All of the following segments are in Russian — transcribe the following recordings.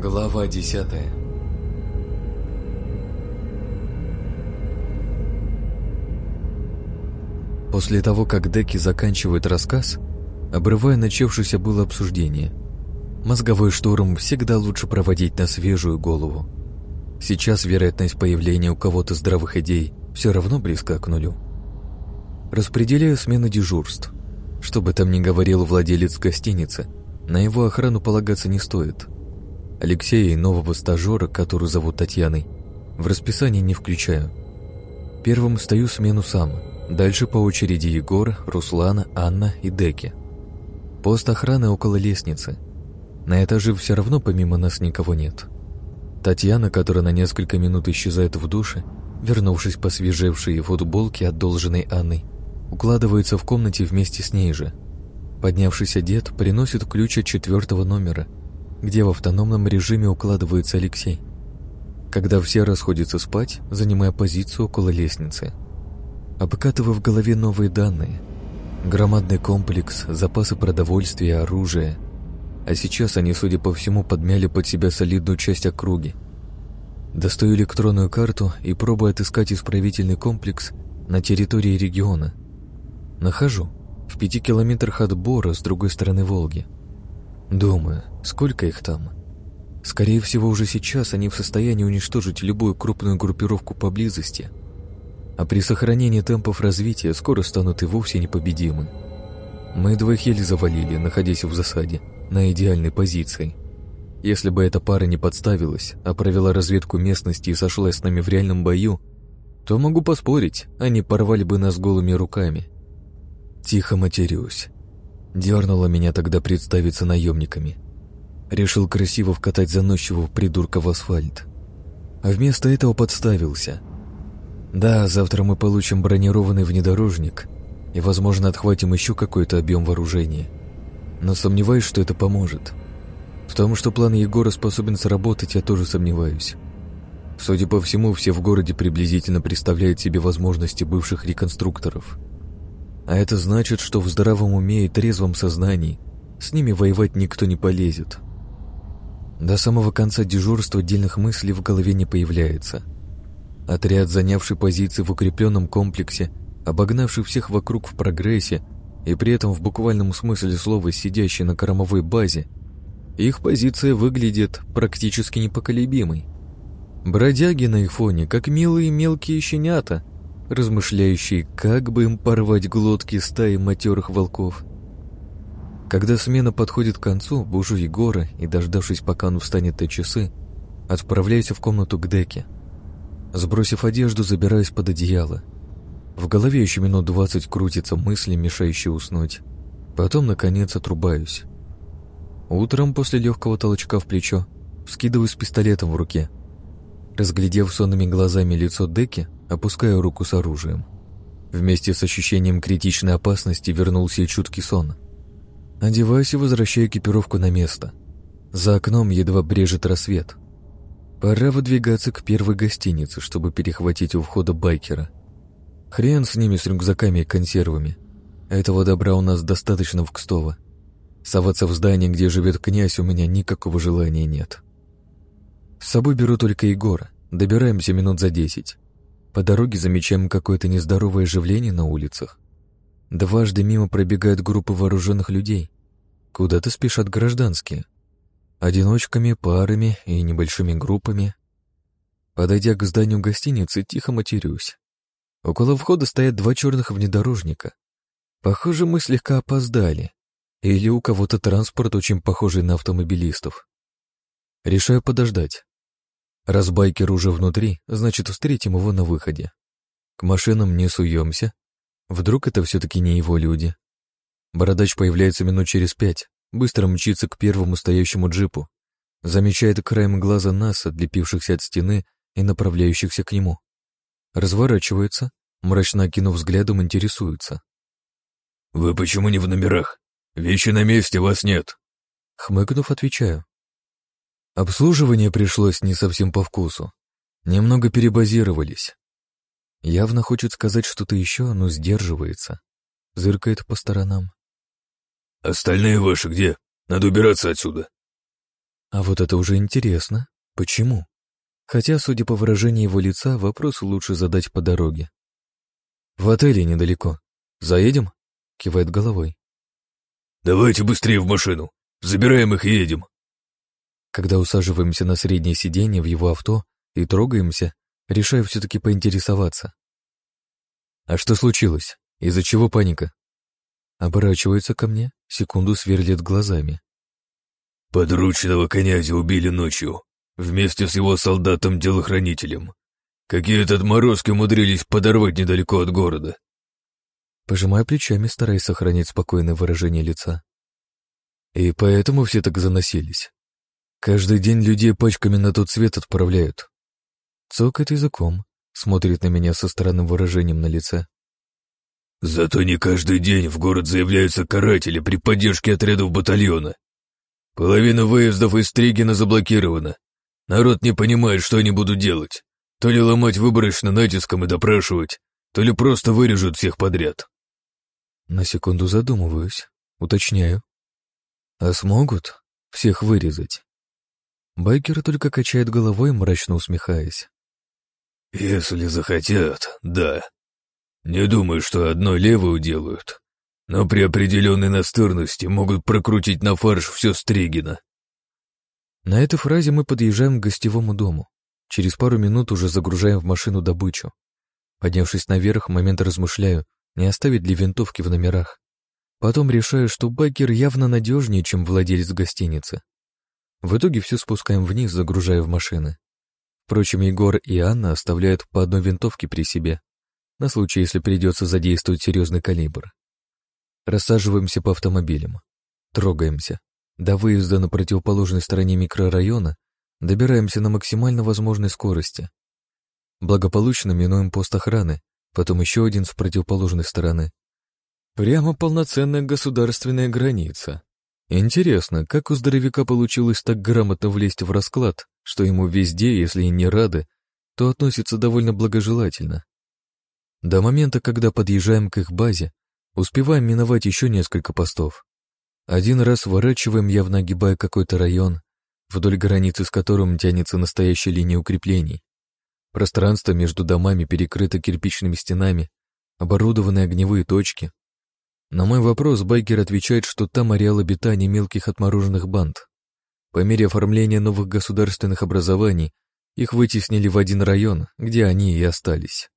Глава десятая После того, как Деки заканчивает рассказ, обрывая начавшееся было обсуждение, мозговой штурм всегда лучше проводить на свежую голову. Сейчас вероятность появления у кого-то здравых идей все равно близка к нулю. Распределяю смены дежурств. Что бы там ни говорил владелец гостиницы, на его охрану полагаться не стоит – Алексея и нового стажера, которую зовут Татьяной, в расписание не включаю. Первым стою смену сам, дальше по очереди Егор, Руслана, Анна и Деки. Пост охраны около лестницы. На этаже все равно помимо нас никого нет. Татьяна, которая на несколько минут исчезает в душе, вернувшись по свежевшей футболке, одолженной Анной, укладывается в комнате вместе с ней же. Поднявшийся дед приносит ключ от четвертого номера – где в автономном режиме укладывается Алексей. Когда все расходятся спать, занимая позицию около лестницы. Обкатывая в голове новые данные. Громадный комплекс, запасы продовольствия, оружия. А сейчас они, судя по всему, подмяли под себя солидную часть округи. Достаю электронную карту и пробую отыскать исправительный комплекс на территории региона. Нахожу. В пяти километрах от Бора с другой стороны Волги. Думаю, сколько их там? Скорее всего, уже сейчас они в состоянии уничтожить любую крупную группировку поблизости. А при сохранении темпов развития скоро станут и вовсе непобедимы. Мы двоих еле завалили, находясь в засаде, на идеальной позиции. Если бы эта пара не подставилась, а провела разведку местности и сошлась с нами в реальном бою, то могу поспорить, они порвали бы нас голыми руками. Тихо матерюсь. Дернуло меня тогда представиться наемниками. Решил красиво вкатать заносчивого придурка в асфальт. А вместо этого подставился. Да, завтра мы получим бронированный внедорожник и, возможно, отхватим еще какой-то объем вооружения. Но сомневаюсь, что это поможет. В том, что план Егора способен сработать, я тоже сомневаюсь. Судя по всему, все в городе приблизительно представляют себе возможности бывших реконструкторов. А это значит, что в здравом уме и трезвом сознании с ними воевать никто не полезет. До самого конца дежурства отдельных мыслей в голове не появляется. Отряд, занявший позиции в укрепленном комплексе, обогнавший всех вокруг в прогрессе и при этом в буквальном смысле слова сидящий на кормовой базе, их позиция выглядит практически непоколебимой. Бродяги на их фоне, как милые мелкие щенята – размышляющий, как бы им порвать глотки стаи матерых волков. Когда смена подходит к концу, бужу Егора и, дождавшись, пока он встанет на часы, отправляюсь в комнату к деке. Сбросив одежду, забираюсь под одеяло. В голове еще минут двадцать крутятся мысли, мешающие уснуть. Потом, наконец, отрубаюсь. Утром, после легкого толчка в плечо, вскидываю с пистолетом в руке. Разглядев сонными глазами лицо Деки, опускаю руку с оружием. Вместе с ощущением критичной опасности вернулся и чуткий сон. Одеваюсь и возвращаю экипировку на место. За окном едва брежет рассвет. Пора выдвигаться к первой гостинице, чтобы перехватить у входа байкера. Хрен с ними, с рюкзаками и консервами. Этого добра у нас достаточно в Кстово. Соваться в здание, где живет князь, у меня никакого желания нет. С собой беру только Егора. Добираемся минут за десять. По дороге замечаем какое-то нездоровое оживление на улицах. Дважды мимо пробегают группы вооруженных людей. Куда-то спешат гражданские. Одиночками, парами и небольшими группами. Подойдя к зданию гостиницы, тихо матерюсь. Около входа стоят два черных внедорожника. Похоже, мы слегка опоздали. Или у кого-то транспорт очень похожий на автомобилистов. Решаю подождать. Раз байкер уже внутри, значит, встретим его на выходе. К машинам не суемся. Вдруг это все-таки не его люди. Бородач появляется минут через пять, быстро мчится к первому стоящему джипу, замечает краем глаза нас, отлепившихся от стены и направляющихся к нему. Разворачивается, мрачно окинув взглядом, интересуется. «Вы почему не в номерах? Вещи на месте, вас нет!» Хмыкнув, отвечаю. Обслуживание пришлось не совсем по вкусу. Немного перебазировались. Явно хочет сказать что-то еще, но сдерживается. Зыркает по сторонам. «Остальные ваши где? Надо убираться отсюда». А вот это уже интересно. Почему? Хотя, судя по выражению его лица, вопрос лучше задать по дороге. «В отеле недалеко. Заедем?» — кивает головой. «Давайте быстрее в машину. Забираем их и едем». Когда усаживаемся на среднее сиденье в его авто и трогаемся, решаю все-таки поинтересоваться. «А что случилось? Из-за чего паника?» Оборачивается ко мне, секунду сверлит глазами. «Подручного князя убили ночью, вместе с его солдатом-телохранителем. Какие-то отморозки умудрились подорвать недалеко от города. Пожимаю плечами, стараясь сохранить спокойное выражение лица. И поэтому все так заносились. Каждый день людей пачками на тот свет отправляют. Цокает языком, смотрит на меня со странным выражением на лице. Зато не каждый день в город заявляются каратели при поддержке отрядов батальона. Половина выездов из Стригина заблокирована, Народ не понимает, что они будут делать. То ли ломать выборочно натиском и допрашивать, то ли просто вырежут всех подряд. На секунду задумываюсь, уточняю. А смогут всех вырезать? Байкер только качает головой, мрачно усмехаясь. Если захотят, да. Не думаю, что одно левую делают, но при определенной настырности могут прокрутить на фарш все Стригина. На этой фразе мы подъезжаем к гостевому дому. Через пару минут уже загружаем в машину добычу. Поднявшись наверх, момент размышляю, не оставить ли винтовки в номерах. Потом решаю, что байкер явно надежнее, чем владелец гостиницы. В итоге все спускаем вниз, загружая в машины. Впрочем, Егор и Анна оставляют по одной винтовке при себе, на случай, если придется задействовать серьезный калибр. Рассаживаемся по автомобилям. Трогаемся. До выезда на противоположной стороне микрорайона добираемся на максимально возможной скорости. Благополучно минуем пост охраны, потом еще один с противоположной стороны. Прямо полноценная государственная граница. Интересно, как у здоровяка получилось так грамотно влезть в расклад, что ему везде, если и не рады, то относятся довольно благожелательно. До момента, когда подъезжаем к их базе, успеваем миновать еще несколько постов. Один раз сворачиваем, явно огибая какой-то район, вдоль границы с которым тянется настоящая линия укреплений. Пространство между домами перекрыто кирпичными стенами, оборудованы огневые точки. На мой вопрос байкер отвечает, что там ареал обитания мелких отмороженных банд. По мере оформления новых государственных образований их вытеснили в один район, где они и остались.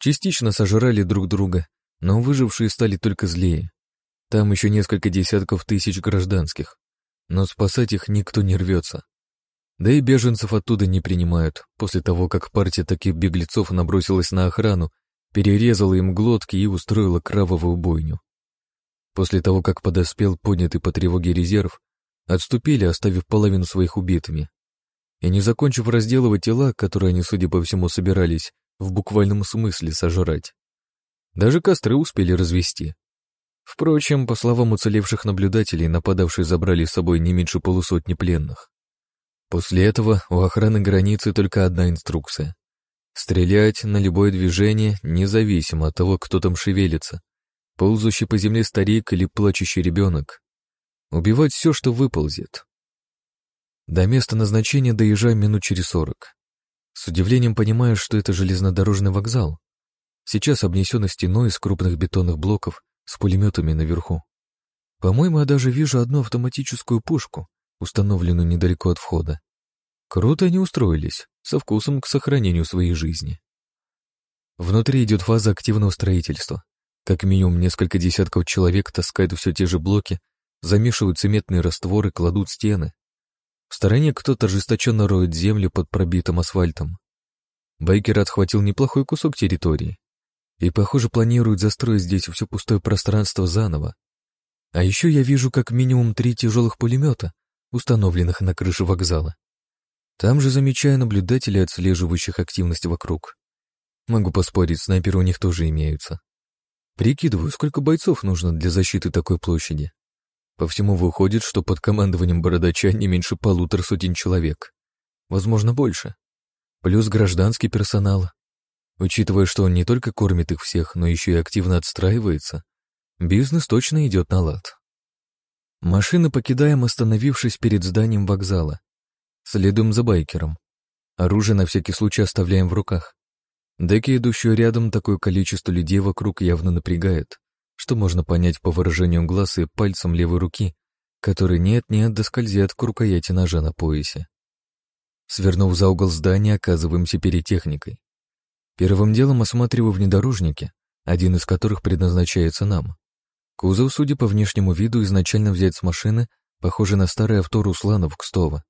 Частично сожрали друг друга, но выжившие стали только злее. Там еще несколько десятков тысяч гражданских, но спасать их никто не рвется. Да и беженцев оттуда не принимают, после того, как партия таких беглецов набросилась на охрану, перерезала им глотки и устроила кровавую бойню. После того, как подоспел поднятый по тревоге резерв, отступили, оставив половину своих убитыми. И не закончив разделывать тела, которые они, судя по всему, собирались в буквальном смысле сожрать. Даже костры успели развести. Впрочем, по словам уцелевших наблюдателей, нападавшие забрали с собой не меньше полусотни пленных. После этого у охраны границы только одна инструкция — стрелять на любое движение, независимо от того, кто там шевелится, ползущий по земле старик или плачущий ребенок. Убивать все, что выползет. До места назначения доезжаем минут через сорок. С удивлением понимаю, что это железнодорожный вокзал. Сейчас обнесен стеной из крупных бетонных блоков с пулеметами наверху. По-моему, я даже вижу одну автоматическую пушку, установленную недалеко от входа. Круто они устроились, со вкусом к сохранению своей жизни. Внутри идет фаза активного строительства. Как минимум несколько десятков человек таскают все те же блоки, замешивают цементные растворы, кладут стены. В стороне кто-то ожесточенно роет землю под пробитым асфальтом. Байкер отхватил неплохой кусок территории и, похоже, планируют застроить здесь все пустое пространство заново. А еще я вижу как минимум три тяжелых пулемета, установленных на крыше вокзала. Там же замечаю наблюдателей, отслеживающих активность вокруг. Могу поспорить, снайперы у них тоже имеются. Прикидываю, сколько бойцов нужно для защиты такой площади. По всему выходит, что под командованием бородача не меньше полутора сотен человек. Возможно, больше. Плюс гражданский персонал, Учитывая, что он не только кормит их всех, но еще и активно отстраивается, бизнес точно идет на лад. Машины покидаем, остановившись перед зданием вокзала. Следуем за байкером. Оружие на всякий случай оставляем в руках. Деки, идущие рядом, такое количество людей вокруг явно напрягает, что можно понять по выражению глаз и пальцам левой руки, который нет-нет доскользят к рукояти ножа на поясе. Свернув за угол здания, оказываемся перед техникой. Первым делом осматриваю внедорожники, один из которых предназначается нам. Кузов, судя по внешнему виду, изначально взять с машины, похоже на старое авто Русланов Кстова,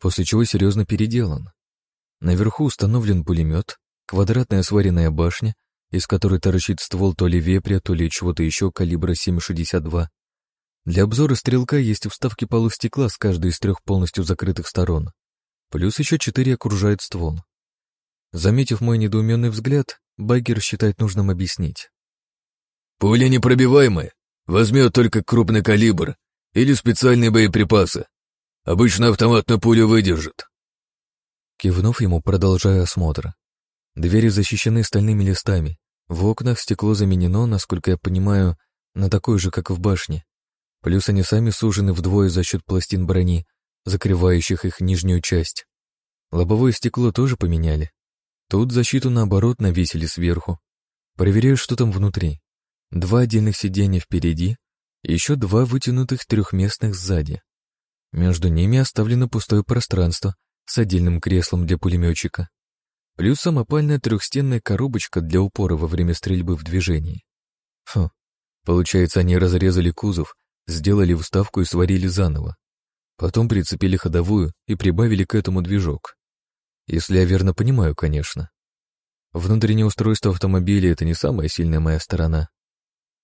после чего серьезно переделан. Наверху установлен пулемет, квадратная сваренная башня, из которой торчит ствол то ли вепря, то ли чего-то еще калибра 7,62. Для обзора стрелка есть вставки полустекла с каждой из трех полностью закрытых сторон. Плюс еще четыре окружает ствол. Заметив мой недоуменный взгляд, Баггер считает нужным объяснить. «Пуля непробиваемая, возьмет только крупный калибр или специальные боеприпасы. Обычно автоматную пулю выдержит». Кивнув ему, продолжаю осмотр. Двери защищены стальными листами. В окнах стекло заменено, насколько я понимаю, на такое же, как в башне. Плюс они сами сужены вдвое за счет пластин брони, закрывающих их нижнюю часть. Лобовое стекло тоже поменяли. Тут защиту, наоборот, навесили сверху. Проверяю, что там внутри. Два отдельных сиденья впереди и еще два вытянутых трехместных сзади. Между ними оставлено пустое пространство с отдельным креслом для пулеметчика. Плюс самопальная трехстенная коробочка для упора во время стрельбы в движении. Хм, получается, они разрезали кузов, сделали вставку и сварили заново. Потом прицепили ходовую и прибавили к этому движок. Если я верно понимаю, конечно. Внутреннее устройство автомобиля — это не самая сильная моя сторона.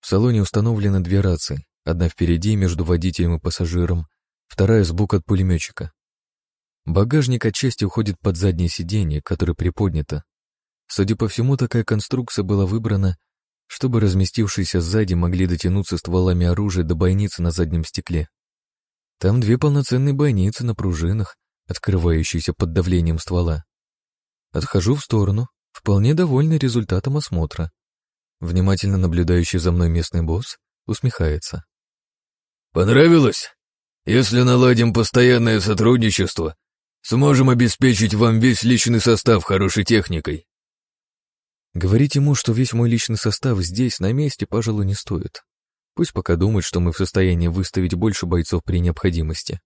В салоне установлены две рации, одна впереди между водителем и пассажиром, вторая сбоку от пулеметчика. Багажник отчасти уходит под заднее сиденье, которое приподнято. Судя по всему, такая конструкция была выбрана, чтобы разместившиеся сзади могли дотянуться стволами оружия до бойницы на заднем стекле. Там две полноценные бойницы на пружинах, открывающийся под давлением ствола. Отхожу в сторону, вполне довольный результатом осмотра. Внимательно наблюдающий за мной местный босс усмехается. «Понравилось? Если наладим постоянное сотрудничество, сможем обеспечить вам весь личный состав хорошей техникой». Говорить ему, что весь мой личный состав здесь, на месте, пожалуй, не стоит. Пусть пока думает, что мы в состоянии выставить больше бойцов при необходимости.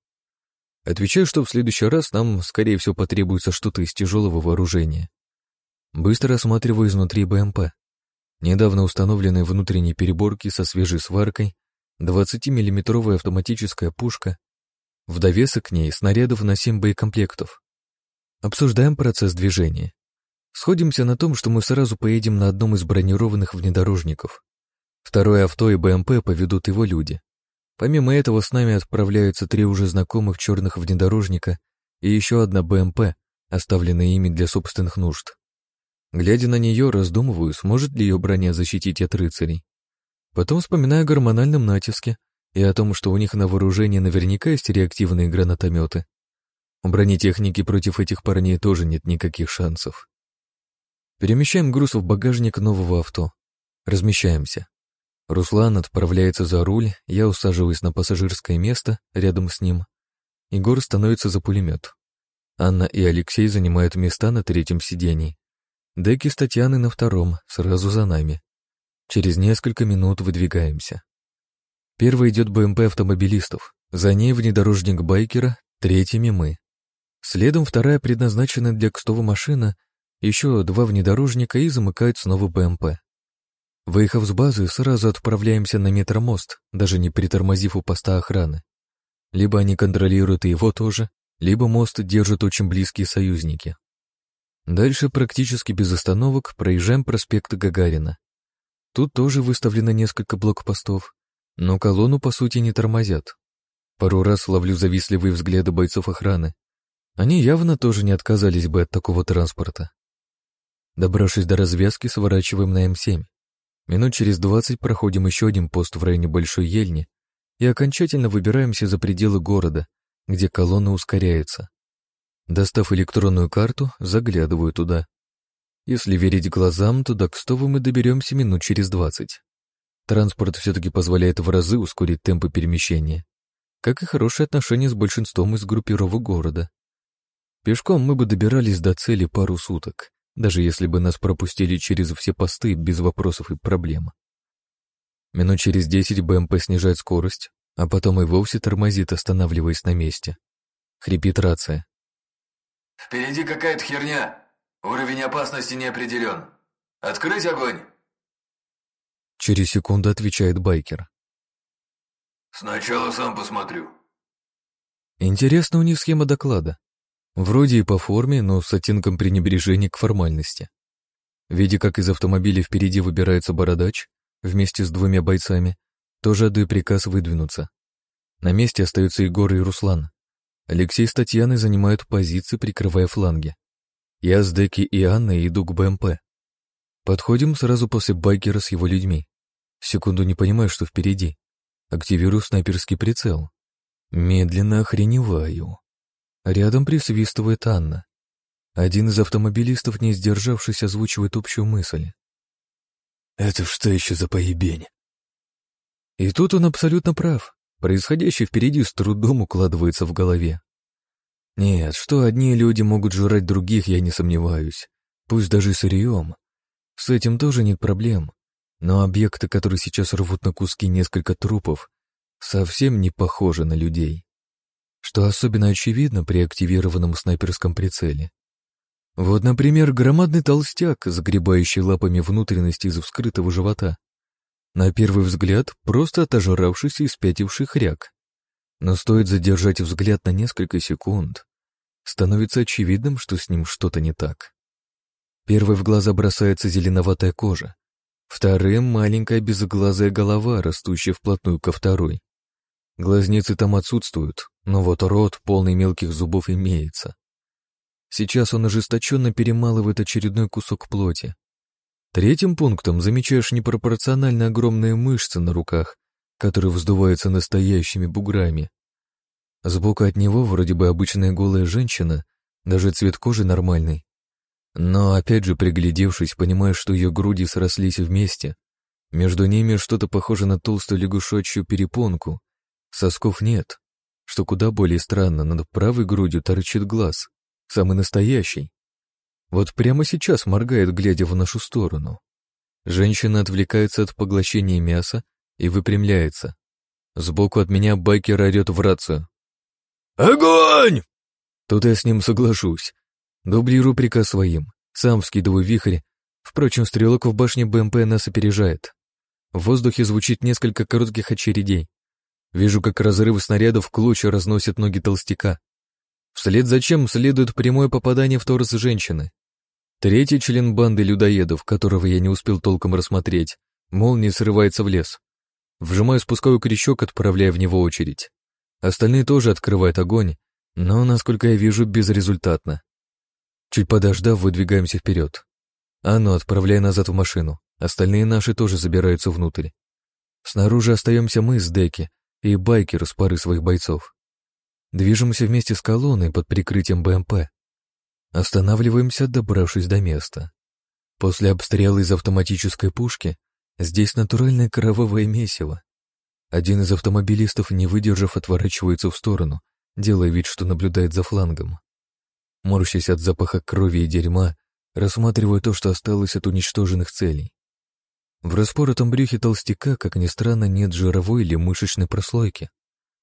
Отвечаю, что в следующий раз нам, скорее всего, потребуется что-то из тяжелого вооружения. Быстро осматриваю изнутри БМП. Недавно установленные внутренние переборки со свежей сваркой, 20-миллиметровая автоматическая пушка, в довесок к ней снарядов на 7 боекомплектов. Обсуждаем процесс движения. Сходимся на том, что мы сразу поедем на одном из бронированных внедорожников. Второе авто и БМП поведут его люди. Помимо этого с нами отправляются три уже знакомых черных внедорожника и еще одна БМП, оставленная ими для собственных нужд. Глядя на нее, раздумываю, сможет ли ее броня защитить от рыцарей. Потом вспоминаю о гормональном натиске и о том, что у них на вооружении наверняка есть реактивные гранатометы. У бронетехники против этих парней тоже нет никаких шансов. Перемещаем груз в багажник нового авто. Размещаемся. Руслан отправляется за руль, я усаживаюсь на пассажирское место рядом с ним. Егор становится за пулемет. Анна и Алексей занимают места на третьем сидении. Деки с Татьяной на втором, сразу за нами. Через несколько минут выдвигаемся. Первый идет БМП автомобилистов, за ней внедорожник байкера, третьими мы. Следом вторая предназначена для Кстова машина, еще два внедорожника и замыкают снова БМП. Выехав с базы, сразу отправляемся на метромост, даже не притормозив у поста охраны. Либо они контролируют его тоже, либо мост держат очень близкие союзники. Дальше практически без остановок проезжаем проспект Гагарина. Тут тоже выставлено несколько блокпостов, но колонну по сути не тормозят. Пару раз ловлю завистливые взгляды бойцов охраны. Они явно тоже не отказались бы от такого транспорта. Добравшись до развязки, сворачиваем на М7. Минут через двадцать проходим еще один пост в районе Большой Ельни и окончательно выбираемся за пределы города, где колонна ускоряется. Достав электронную карту, заглядываю туда. Если верить глазам, то до Кстова мы доберемся минут через двадцать. Транспорт все-таки позволяет в разы ускорить темпы перемещения. как и хорошие отношения с большинством из группировок города. Пешком мы бы добирались до цели пару суток, даже если бы нас пропустили через все посты без вопросов и проблем. Минут через десять БМП снижает скорость, а потом и вовсе тормозит, останавливаясь на месте. Хрипит рация. «Впереди какая-то херня. Уровень опасности не определен. Открыть огонь?» Через секунду отвечает байкер. «Сначала сам посмотрю». Интересна у них схема доклада. Вроде и по форме, но с оттенком пренебрежения к формальности. Видя, как из автомобиля впереди выбирается бородач, вместе с двумя бойцами, тоже отдаю приказ выдвинуться. На месте остаются Егор и Руслан. Алексей с Татьяной занимают позиции, прикрывая фланги. Я с Деки и Анной иду к БМП. Подходим сразу после байкера с его людьми. Секунду не понимаю, что впереди. Активирую снайперский прицел. Медленно охреневаю. Рядом присвистывает Анна. Один из автомобилистов, не сдержавшись, озвучивает общую мысль. «Это что еще за поебень?» И тут он абсолютно прав. Происходящее впереди с трудом укладывается в голове. Нет, что одни люди могут жрать других, я не сомневаюсь. Пусть даже сырьем. С этим тоже нет проблем. Но объекты, которые сейчас рвут на куски несколько трупов, совсем не похожи на людей. Что особенно очевидно при активированном снайперском прицеле. Вот, например, громадный толстяк, загребающий лапами внутренности из вскрытого живота. На первый взгляд, просто отожравшийся и спятивший хряк. Но стоит задержать взгляд на несколько секунд, становится очевидным, что с ним что-то не так. Первой в глаза бросается зеленоватая кожа, вторым — маленькая безглазая голова, растущая вплотную ко второй. Глазницы там отсутствуют, но вот рот, полный мелких зубов, имеется. Сейчас он ожесточенно перемалывает очередной кусок плоти. Третьим пунктом замечаешь непропорционально огромные мышцы на руках, которые вздуваются настоящими буграми. Сбоку от него вроде бы обычная голая женщина, даже цвет кожи нормальный. Но опять же, приглядевшись, понимаешь, что ее груди срослись вместе. Между ними что-то похоже на толстую лягушачью перепонку. Сосков нет, что куда более странно, над правой грудью торчит глаз, самый настоящий. Вот прямо сейчас моргает, глядя в нашу сторону. Женщина отвлекается от поглощения мяса и выпрямляется. Сбоку от меня байкер орет в рацию. «Огонь!» Тут я с ним соглашусь. Дублирую приказ своим, сам вскидываю вихрь. Впрочем, стрелок в башне БМП нас опережает. В воздухе звучит несколько коротких очередей. Вижу, как разрывы снарядов в клочья разносят ноги толстяка. Вслед за чем следует прямое попадание в торс женщины. Третий член банды людоедов, которого я не успел толком рассмотреть, молнией срывается в лес. Вжимаю спусковой крючок, отправляя в него очередь. Остальные тоже открывают огонь, но, насколько я вижу, безрезультатно. Чуть подождав, выдвигаемся вперед. Анну отправляя назад в машину, остальные наши тоже забираются внутрь. Снаружи остаемся мы с Деки и байкер с пары своих бойцов. Движемся вместе с колонной под прикрытием БМП, Останавливаемся, добравшись до места. После обстрела из автоматической пушки здесь натуральное кровавое месиво. Один из автомобилистов, не выдержав, отворачивается в сторону, делая вид, что наблюдает за флангом. Морщась от запаха крови и дерьма, рассматривая то, что осталось от уничтоженных целей. В распоротом брюхе толстяка, как ни странно, нет жировой или мышечной прослойки.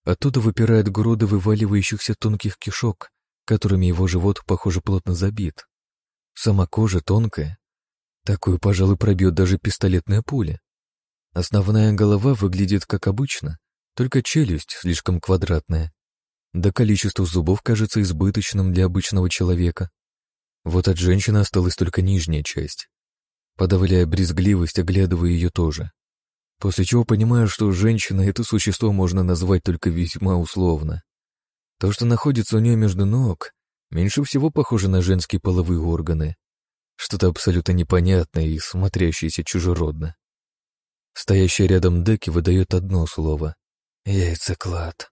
Оттуда выпирает груды вываливающихся тонких кишок, которыми его живот, похоже, плотно забит. Сама кожа тонкая. Такую, пожалуй, пробьет даже пистолетная пуля. Основная голова выглядит как обычно, только челюсть слишком квадратная. Да количество зубов кажется избыточным для обычного человека. Вот от женщины осталась только нижняя часть. Подавляя брезгливость, оглядывая ее тоже. После чего понимаю, что женщина это существо можно назвать только весьма условно. То, что находится у нее между ног, меньше всего похоже на женские половые органы. Что-то абсолютно непонятное и смотрящееся чужеродно. Стоящий рядом Деки выдает одно слово — яйцеклад.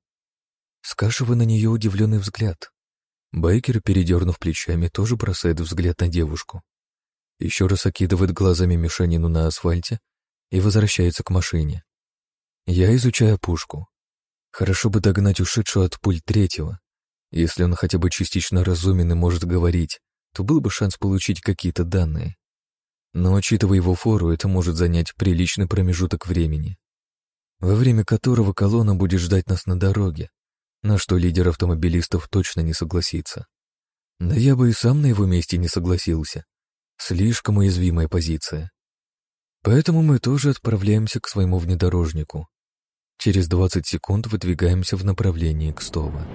Скашивая на нее удивленный взгляд. Байкер, передернув плечами, тоже бросает взгляд на девушку. Еще раз окидывает глазами мешанину на асфальте и возвращается к машине. Я изучаю пушку. Хорошо бы догнать ушедшего от пуль третьего. Если он хотя бы частично разумен и может говорить, то был бы шанс получить какие-то данные. Но, учитывая его фору, это может занять приличный промежуток времени, во время которого колонна будет ждать нас на дороге, на что лидер автомобилистов точно не согласится. Да я бы и сам на его месте не согласился. Слишком уязвимая позиция. Поэтому мы тоже отправляемся к своему внедорожнику. Через 20 секунд выдвигаемся в направлении Кстова.